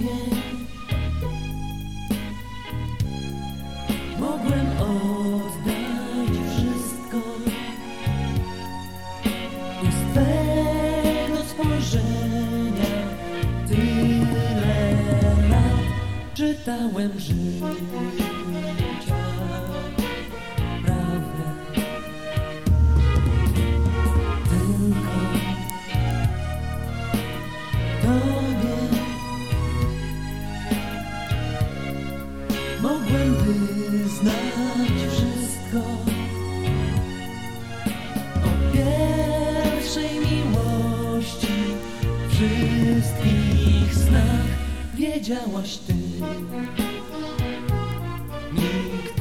głowie Mogłem oddać wszystko. I z twego spojrzenia Tyle lat czytałem życie. Wiedziałaś Ty, nikt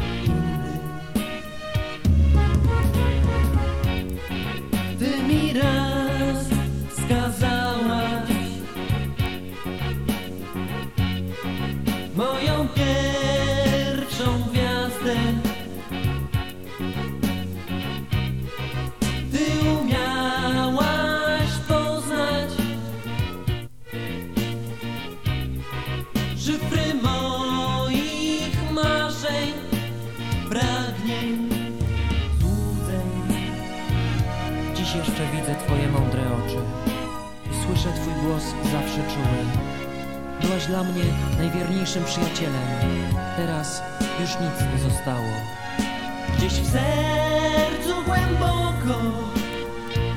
szyfry moich marzeń, pragnień, złudzeń. Dziś jeszcze widzę Twoje mądre oczy i słyszę Twój głos zawsze czuły. Byłaś dla mnie najwierniejszym przyjacielem. Teraz już nic nie zostało. Gdzieś w sercu głęboko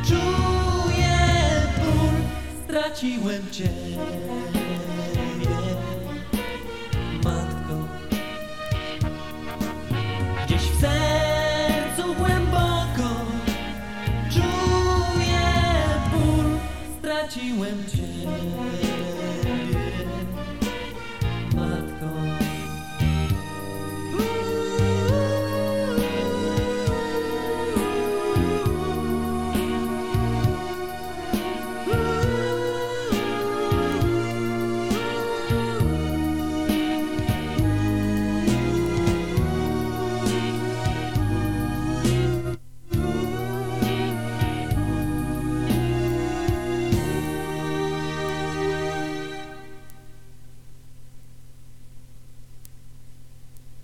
czuję ból, straciłem Cię, she went to.